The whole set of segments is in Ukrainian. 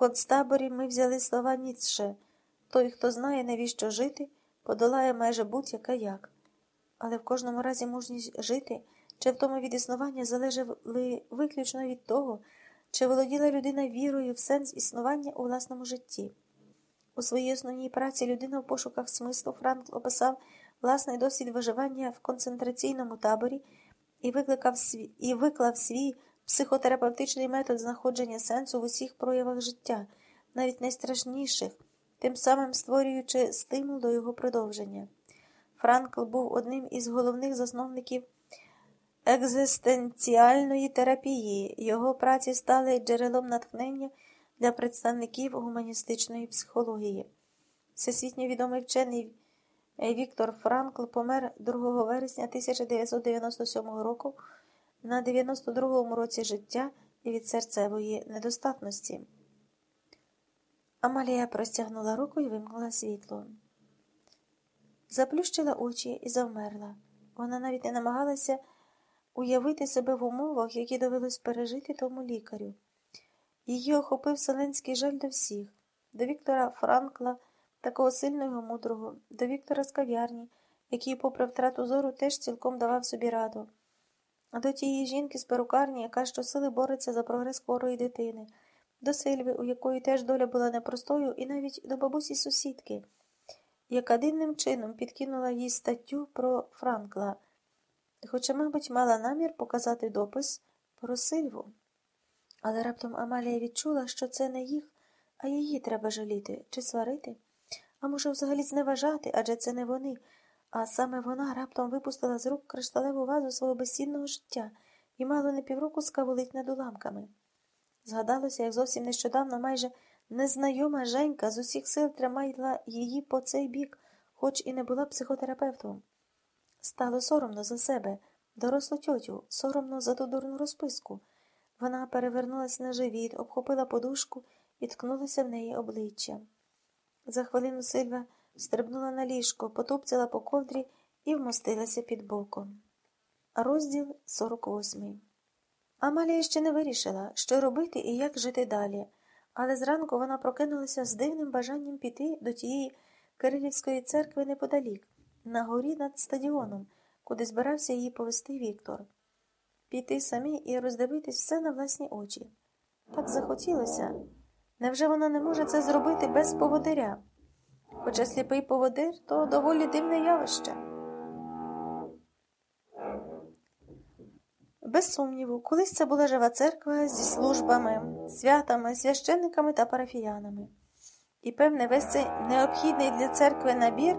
концтаборі ми взяли слова Ніцше той, хто знає, навіщо жити, подолає майже будь-яке як. Але в кожному разі мужність жити чи втома від існування залежали виключно від того, чи володіла людина вірою в сенс існування у власному житті. У своїй основній праці людина в пошуках смислу Франк описав власний досвід виживання в концентраційному таборі і викликав і виклав свій психотерапевтичний метод знаходження сенсу в усіх проявах життя, навіть найстрашніших, тим самим створюючи стимул до його продовження. Франкл був одним із головних засновників екзистенціальної терапії. Його праці стали джерелом натхнення для представників гуманістичної психології. Всесвітньо відомий вчений Віктор Франкл помер 2 вересня 1997 року на 92-му році життя від серцевої недостатності. Амалія простягнула руку і вимкнула світло. Заплющила очі і завмерла. Вона навіть не намагалася уявити себе в умовах, які довелось пережити тому лікарю. Її охопив селенський жаль до всіх, до Віктора Франкла, такого сильного мудрого, до Віктора з кав'ярні, який, попри втрату зору, теж цілком давав собі раду, до тієї жінки з перукарні, яка щосили бореться за прогрес хворої дитини, до Сильви, у якої теж доля була непростою, і навіть до бабусі сусідки, яка дивним чином підкинула їй статтю про Франкла, хоча, мабуть, мала намір показати допис про Сильву. Але раптом Амалія відчула, що це не їх, а її треба жаліти чи сварити, а може, взагалі зневажати, адже це не вони, а саме вона раптом випустила з рук кришталеву вазу свого безцінного життя і мало не півроку скаволить над уламками. Згадалося, як зовсім нещодавно майже незнайома Женька з усіх сил тримала її по цей бік, хоч і не була психотерапевтом. Стало соромно за себе, дорослу тьотю, соромно за ту дурну розписку. Вона перевернулася на живіт, обхопила подушку і ткнулася в неї обличчя. За хвилину Сильва стрибнула на ліжко, потупцяла по ковдрі і вмостилася під боком. Розділ 48 Амалія ще не вирішила, що робити і як жити далі, але зранку вона прокинулася з дивним бажанням піти до тієї Кирилівської церкви неподалік, на горі над стадіоном, куди збирався її повести Віктор піти самі і роздивитись все на власні очі. Так захотілося. Невже вона не може це зробити без поводиря? Хоча сліпий поводир то доволі дивне явище. Без сумніву, колись це була жива церква зі службами, святами, священниками та парафіянами. І, певне, весь цей необхідний для церкви набір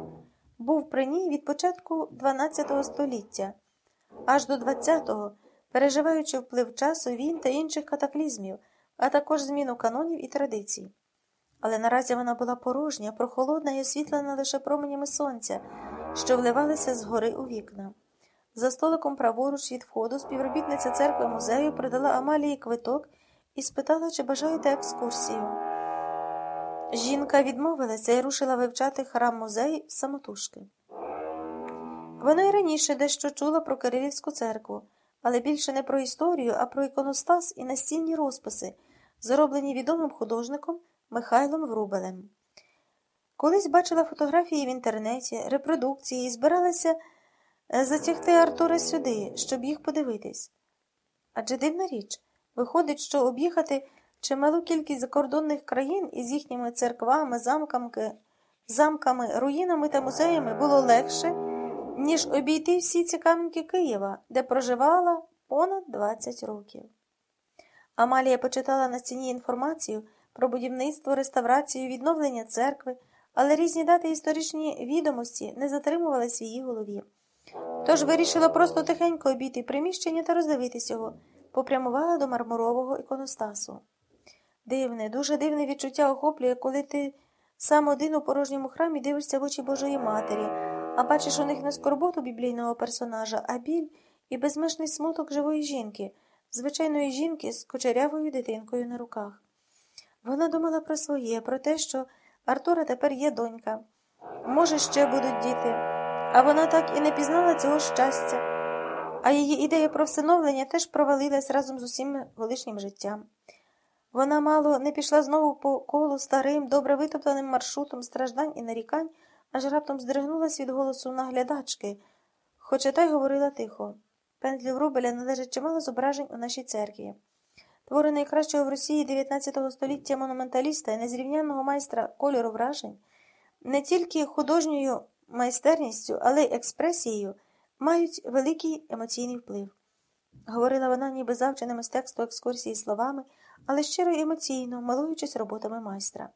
був при ній від початку XII століття, аж до XX переживаючи вплив часу, війн та інших катаклізмів, а також зміну канонів і традицій. Але наразі вона була порожня, прохолодна і освітлена лише променями сонця, що вливалися згори у вікна. За столиком праворуч від входу співробітниця церкви музею придала Амалії квиток і спитала, чи бажаєте екскурсію. Жінка відмовилася і рушила вивчати храм музею самотужки. Вона й раніше дещо чула про Кирилівську церкву але більше не про історію, а про іконостас і настільні розписи, зроблені відомим художником Михайлом Врубелем. Колись бачила фотографії в інтернеті, репродукції і збиралася е, затягти Артура сюди, щоб їх подивитись. Адже дивна річ, виходить, що об'їхати чималу кількість закордонних країн із їхніми церквами, замками, замками, руїнами та музеями було легше ніж обійти всі ці камінки Києва, де проживала понад 20 років. Амалія почитала на стіні інформацію про будівництво, реставрацію, відновлення церкви, але різні дати історичні відомості не затримувались в її голові. Тож вирішила просто тихенько обійти приміщення та роздивитись його, попрямувала до мармурового іконостасу. Дивне, дуже дивне відчуття охоплює, коли ти сам один у порожньому храмі дивишся в очі Божої Матері а бачиш у них не скорботу біблійного персонажа, а біль і безмежний смуток живої жінки, звичайної жінки з кучерявою дитинкою на руках. Вона думала про своє, про те, що Артура тепер є донька. Може, ще будуть діти, а вона так і не пізнала цього щастя, а її ідея про всиновлення теж провалилась разом з усім колишнім життям. Вона мало не пішла знову по колу старим, добре витоптаним маршрутом страждань і нарікань, аж раптом здригнулась від голосу наглядачки, хоча та й говорила тихо. Пендлі Врубеля належить чимало зображень у нашій церкві. Твори найкращого в Росії 19 століття монументаліста і незрівнянного майстра кольору вражень, не тільки художньою майстерністю, але й експресією, мають великий емоційний вплив. Говорила вона ніби завченими з тексту екскурсії словами, але щиро й емоційно, милуючись роботами майстра.